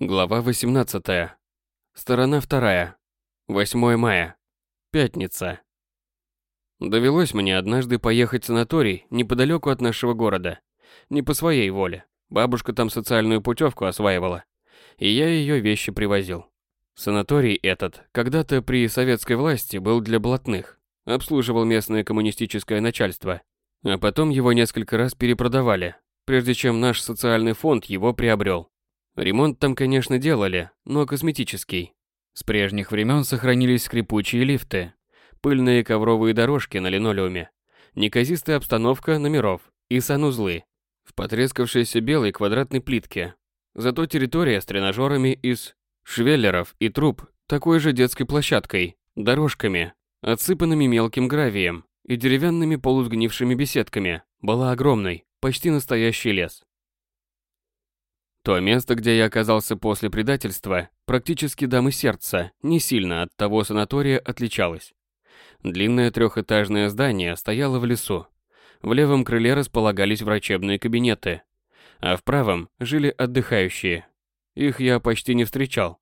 Глава 18. Сторона 2. 8 мая. Пятница. Довелось мне однажды поехать в санаторий неподалеку от нашего города. Не по своей воле. Бабушка там социальную путевку осваивала. И я ее вещи привозил. Санаторий этот когда-то при советской власти был для блатных. Обслуживал местное коммунистическое начальство. А потом его несколько раз перепродавали, прежде чем наш социальный фонд его приобрел. Ремонт там, конечно, делали, но косметический. С прежних времен сохранились скрипучие лифты, пыльные ковровые дорожки на линолеуме, неказистая обстановка номеров и санузлы в потрескавшейся белой квадратной плитке. Зато территория с тренажерами из швеллеров и труб, такой же детской площадкой, дорожками, отсыпанными мелким гравием и деревянными полусгнившими беседками, была огромной, почти настоящий лес. То место, где я оказался после предательства, практически дамы сердца, не сильно от того санатория отличалось. Длинное трехэтажное здание стояло в лесу. В левом крыле располагались врачебные кабинеты, а в правом жили отдыхающие. Их я почти не встречал.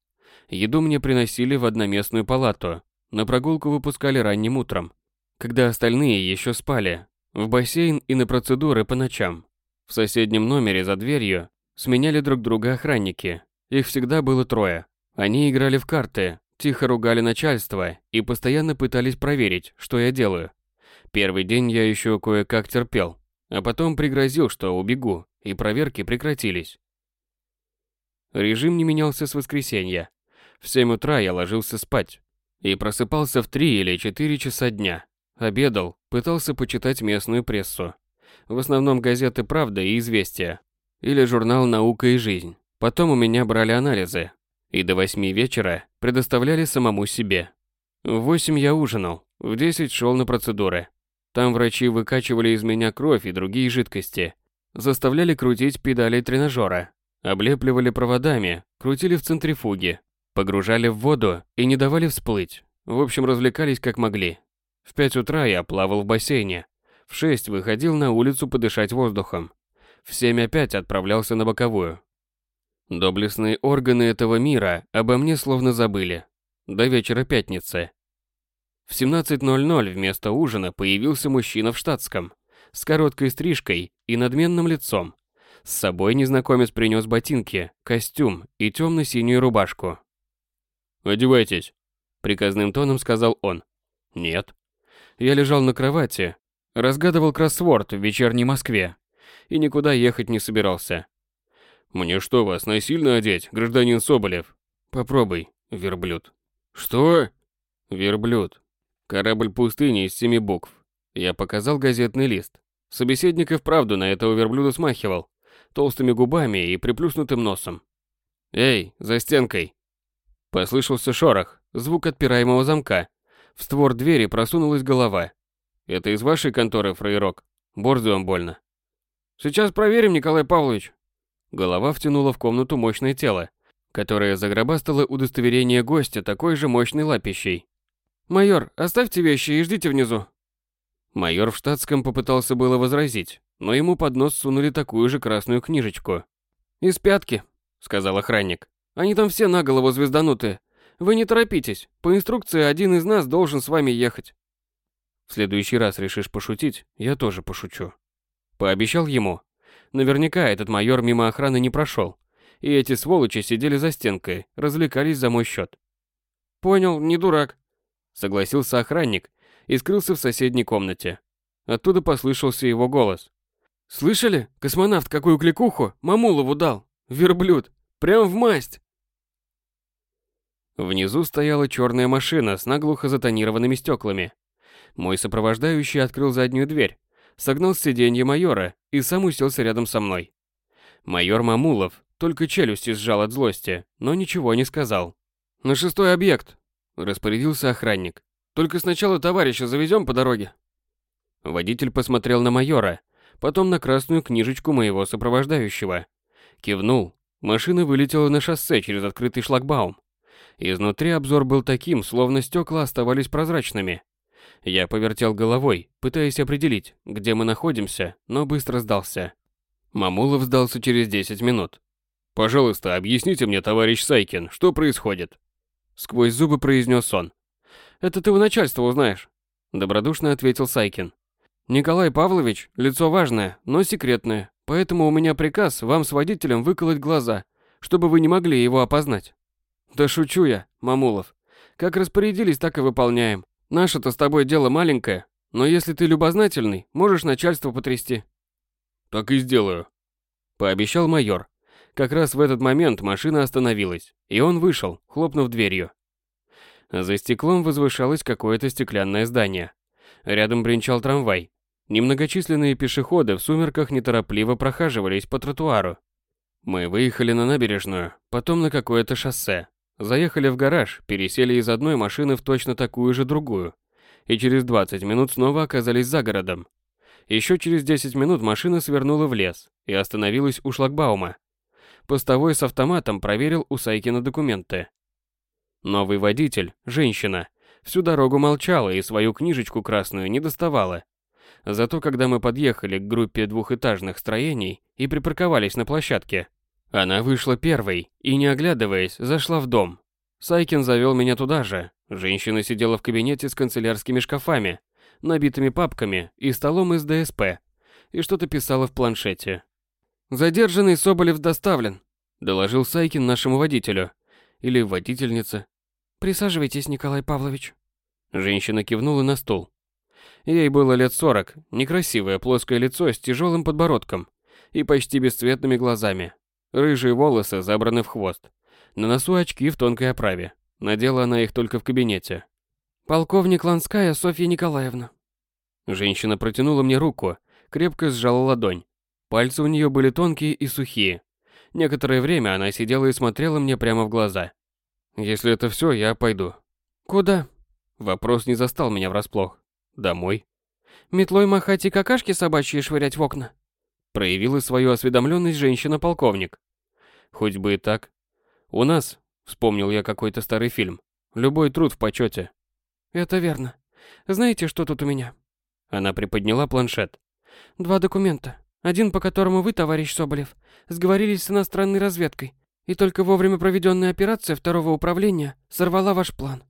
Еду мне приносили в одноместную палату, на прогулку выпускали ранним утром, когда остальные еще спали, в бассейн и на процедуры по ночам. В соседнем номере за дверью Сменяли друг друга охранники. Их всегда было трое. Они играли в карты, тихо ругали начальство и постоянно пытались проверить, что я делаю. Первый день я еще кое-как терпел, а потом пригрозил, что убегу, и проверки прекратились. Режим не менялся с воскресенья. В 7 утра я ложился спать и просыпался в 3 или 4 часа дня. Обедал, пытался почитать местную прессу. В основном газеты «Правда» и «Известия», или журнал «Наука и жизнь». Потом у меня брали анализы, и до восьми вечера предоставляли самому себе. В восемь я ужинал, в десять шел на процедуры. Там врачи выкачивали из меня кровь и другие жидкости, заставляли крутить педали тренажера, облепливали проводами, крутили в центрифуге, погружали в воду и не давали всплыть. В общем, развлекались как могли. В пять утра я плавал в бассейне, в шесть выходил на улицу подышать воздухом, в 7 опять отправлялся на боковую. Доблестные органы этого мира обо мне словно забыли. До вечера пятницы. В 17.00 вместо ужина появился мужчина в штатском, с короткой стрижкой и надменным лицом. С собой незнакомец принес ботинки, костюм и темно-синюю рубашку. «Одевайтесь», — приказным тоном сказал он. «Нет». Я лежал на кровати, разгадывал кроссворд в вечерней Москве и никуда ехать не собирался. «Мне что, вас насильно одеть, гражданин Соболев?» «Попробуй, верблюд». «Что?» «Верблюд. Корабль пустыни из семи букв». Я показал газетный лист. Собеседник и вправду на этого верблюда смахивал, толстыми губами и приплюснутым носом. «Эй, за стенкой!» Послышался шорох, звук отпираемого замка. В створ двери просунулась голова. «Это из вашей конторы, фраерок? Борзый он больно». Сейчас проверим, Николай Павлович. Голова втянула в комнату мощное тело, которое загробастало удостоверение гостя такой же мощной лапищей. «Майор, оставьте вещи и ждите внизу». Майор в штатском попытался было возразить, но ему под нос сунули такую же красную книжечку. «Из пятки», — сказал охранник. «Они там все на голову звезданутые. Вы не торопитесь, по инструкции один из нас должен с вами ехать». В следующий раз решишь пошутить, я тоже пошучу. Пообещал ему. Наверняка этот майор мимо охраны не прошел. И эти сволочи сидели за стенкой, развлекались за мой счет. Понял, не дурак. Согласился охранник и скрылся в соседней комнате. Оттуда послышался его голос. «Слышали? Космонавт какую кликуху Мамулову дал! Верблюд! Прям в масть!» Внизу стояла черная машина с наглухо затонированными стеклами. Мой сопровождающий открыл заднюю дверь, согнал с сиденья майора и сам уселся рядом со мной. Майор Мамулов только челюсти сжал от злости, но ничего не сказал. «На шестой объект», – распорядился охранник. «Только сначала товарища завезем по дороге». Водитель посмотрел на майора, потом на красную книжечку моего сопровождающего. Кивнул. Машина вылетела на шоссе через открытый шлагбаум. Изнутри обзор был таким, словно стекла оставались прозрачными. Я повертел головой, пытаясь определить, где мы находимся, но быстро сдался. Мамулов сдался через 10 минут. Пожалуйста, объясните мне, товарищ Сайкин, что происходит? Сквозь зубы произнес он. Это ты у начальства узнаешь. Добродушно ответил Сайкин. Николай Павлович – лицо важное, но секретное, поэтому у меня приказ вам с водителем выколоть глаза, чтобы вы не могли его опознать. Да шучу я, Мамулов. Как распорядились, так и выполняем. Наше-то с тобой дело маленькое, но если ты любознательный, можешь начальство потрясти. Так и сделаю, пообещал майор. Как раз в этот момент машина остановилась, и он вышел, хлопнув дверью. За стеклом возвышалось какое-то стеклянное здание. Рядом бренчал трамвай. Немногочисленные пешеходы в сумерках неторопливо прохаживались по тротуару. Мы выехали на набережную, потом на какое-то шоссе. Заехали в гараж, пересели из одной машины в точно такую же другую. И через 20 минут снова оказались за городом. Еще через 10 минут машина свернула в лес и остановилась у шлагбаума. Постовой с автоматом проверил у Сайкина документы. Новый водитель, женщина, всю дорогу молчала и свою книжечку красную не доставала. Зато когда мы подъехали к группе двухэтажных строений и припарковались на площадке, она вышла первой и, не оглядываясь, зашла в дом. Сайкин завел меня туда же. Женщина сидела в кабинете с канцелярскими шкафами, набитыми папками и столом из ДСП, и что-то писала в планшете. «Задержанный Соболев доставлен», – доложил Сайкин нашему водителю. Или водительнице. «Присаживайтесь, Николай Павлович». Женщина кивнула на стул. Ей было лет сорок, некрасивое плоское лицо с тяжелым подбородком и почти бесцветными глазами. Рыжие волосы забраны в хвост. На носу очки в тонкой оправе. Надела она их только в кабинете. «Полковник Ланская Софья Николаевна». Женщина протянула мне руку, крепко сжала ладонь. Пальцы у нее были тонкие и сухие. Некоторое время она сидела и смотрела мне прямо в глаза. «Если это все, я пойду». «Куда?» Вопрос не застал меня врасплох. Домой. Метлой махать и какашки собачьи швырять в окна? Проявила свою осведомленность женщина-полковник. Хоть бы и так. У нас, вспомнил я какой-то старый фильм, любой труд в почете. Это верно. Знаете, что тут у меня? Она приподняла планшет. Два документа. Один, по которому вы, товарищ Соболев, сговорились с иностранной разведкой, и только вовремя проведенная операция второго управления сорвала ваш план.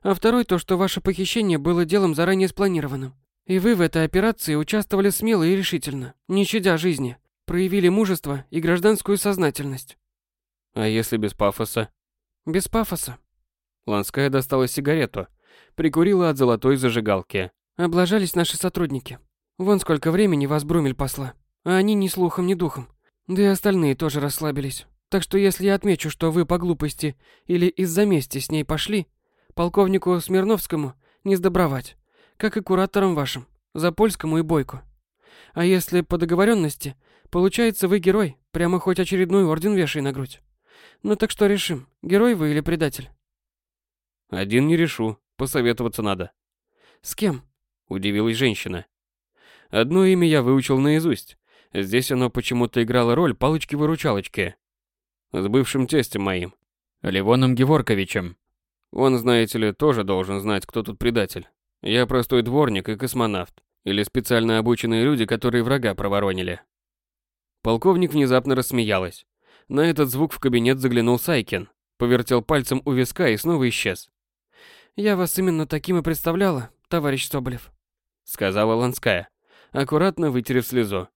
А второй то, что ваше похищение было делом заранее спланированным. И вы в этой операции участвовали смело и решительно, не щадя жизни, проявили мужество и гражданскую сознательность. А если без пафоса? Без пафоса. Ланская достала сигарету, прикурила от золотой зажигалки. Облажались наши сотрудники. Вон сколько времени вас Брумель посла, а они ни слухом, ни духом. Да и остальные тоже расслабились. Так что если я отмечу, что вы по глупости или из-за мести с ней пошли, Полковнику Смирновскому не сдобровать, как и кураторам вашим, Запольскому и Бойку. А если по договоренности, получается вы герой, прямо хоть очередной орден вешай на грудь. Ну так что решим, герой вы или предатель? Один не решу, посоветоваться надо. С кем? Удивилась женщина. Одно имя я выучил наизусть. Здесь оно почему-то играло роль палочки-выручалочки. С бывшим тестем моим, Ливоном Геворковичем. Он, знаете ли, тоже должен знать, кто тут предатель. Я простой дворник и космонавт. Или специально обученные люди, которые врага проворонили. Полковник внезапно рассмеялась. На этот звук в кабинет заглянул Сайкин. Повертел пальцем у виска и снова исчез. «Я вас именно таким и представляла, товарищ Соболев», сказала Ланская, аккуратно вытерев слезу.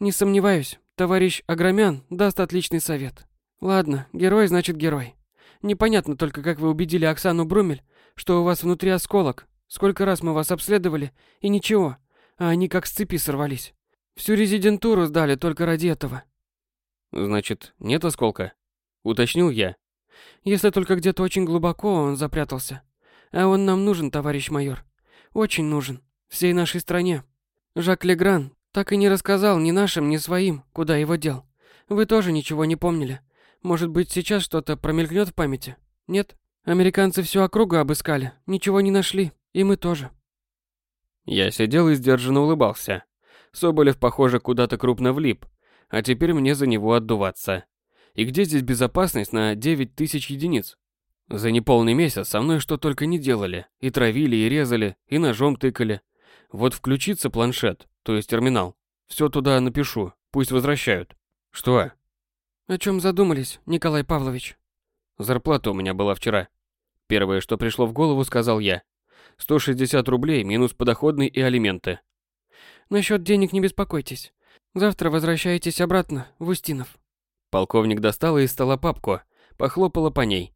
«Не сомневаюсь, товарищ Агромян даст отличный совет. Ладно, герой значит герой. Непонятно только, как вы убедили Оксану Брумель, что у вас внутри осколок. Сколько раз мы вас обследовали, и ничего. А они как с цепи сорвались. Всю резидентуру сдали только ради этого. Значит, нет осколка? Уточнил я. Если только где-то очень глубоко он запрятался. А он нам нужен, товарищ майор. Очень нужен. Всей нашей стране. Жак Легран так и не рассказал ни нашим, ни своим, куда его дел. Вы тоже ничего не помнили. Может быть, сейчас что-то промелькнет в памяти? Нет? Американцы всю округу обыскали, ничего не нашли, и мы тоже. Я сидел и сдержанно улыбался. Соболев, похоже, куда-то крупно влип, а теперь мне за него отдуваться. И где здесь безопасность на 9 тысяч единиц? За неполный месяц со мной что только не делали. И травили, и резали, и ножом тыкали. Вот включится планшет, то есть терминал. Все туда напишу, пусть возвращают. Что? О чем задумались, Николай Павлович? Зарплата у меня была вчера. Первое, что пришло в голову, сказал я. 160 рублей минус подоходный и алименты. Насчет денег не беспокойтесь. Завтра возвращаетесь обратно в Устинов. Полковник достала из стола папку, похлопала по ней.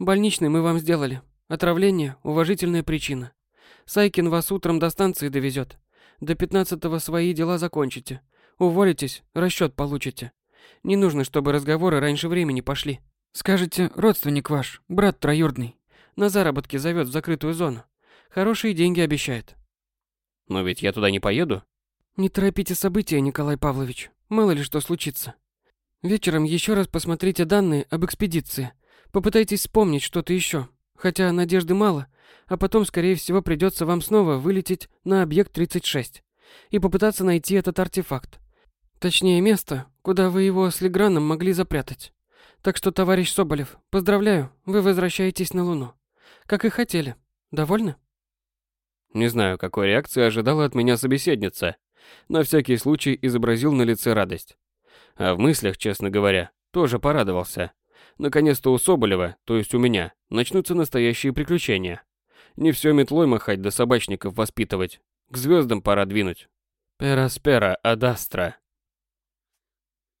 Больничный мы вам сделали. Отравление – уважительная причина. Сайкин вас утром до станции довезет. До пятнадцатого свои дела закончите. Уволитесь, расчет получите. Не нужно, чтобы разговоры раньше времени пошли. Скажете, родственник ваш, брат троюродный, на заработки зовет в закрытую зону. Хорошие деньги обещает. Но ведь я туда не поеду. Не торопите события, Николай Павлович. Мало ли что случится. Вечером еще раз посмотрите данные об экспедиции. Попытайтесь вспомнить что-то еще. Хотя надежды мало, а потом, скорее всего, придется вам снова вылететь на объект 36 и попытаться найти этот артефакт. Точнее, место, куда вы его с Леграном могли запрятать. Так что, товарищ Соболев, поздравляю, вы возвращаетесь на Луну. Как и хотели. Довольны? Не знаю, какой реакции ожидала от меня собеседница. На всякий случай изобразил на лице радость. А в мыслях, честно говоря, тоже порадовался. Наконец-то у Соболева, то есть у меня, начнутся настоящие приключения. Не все метлой махать да собачников воспитывать. К звездам пора двинуть. Пераспера адастра.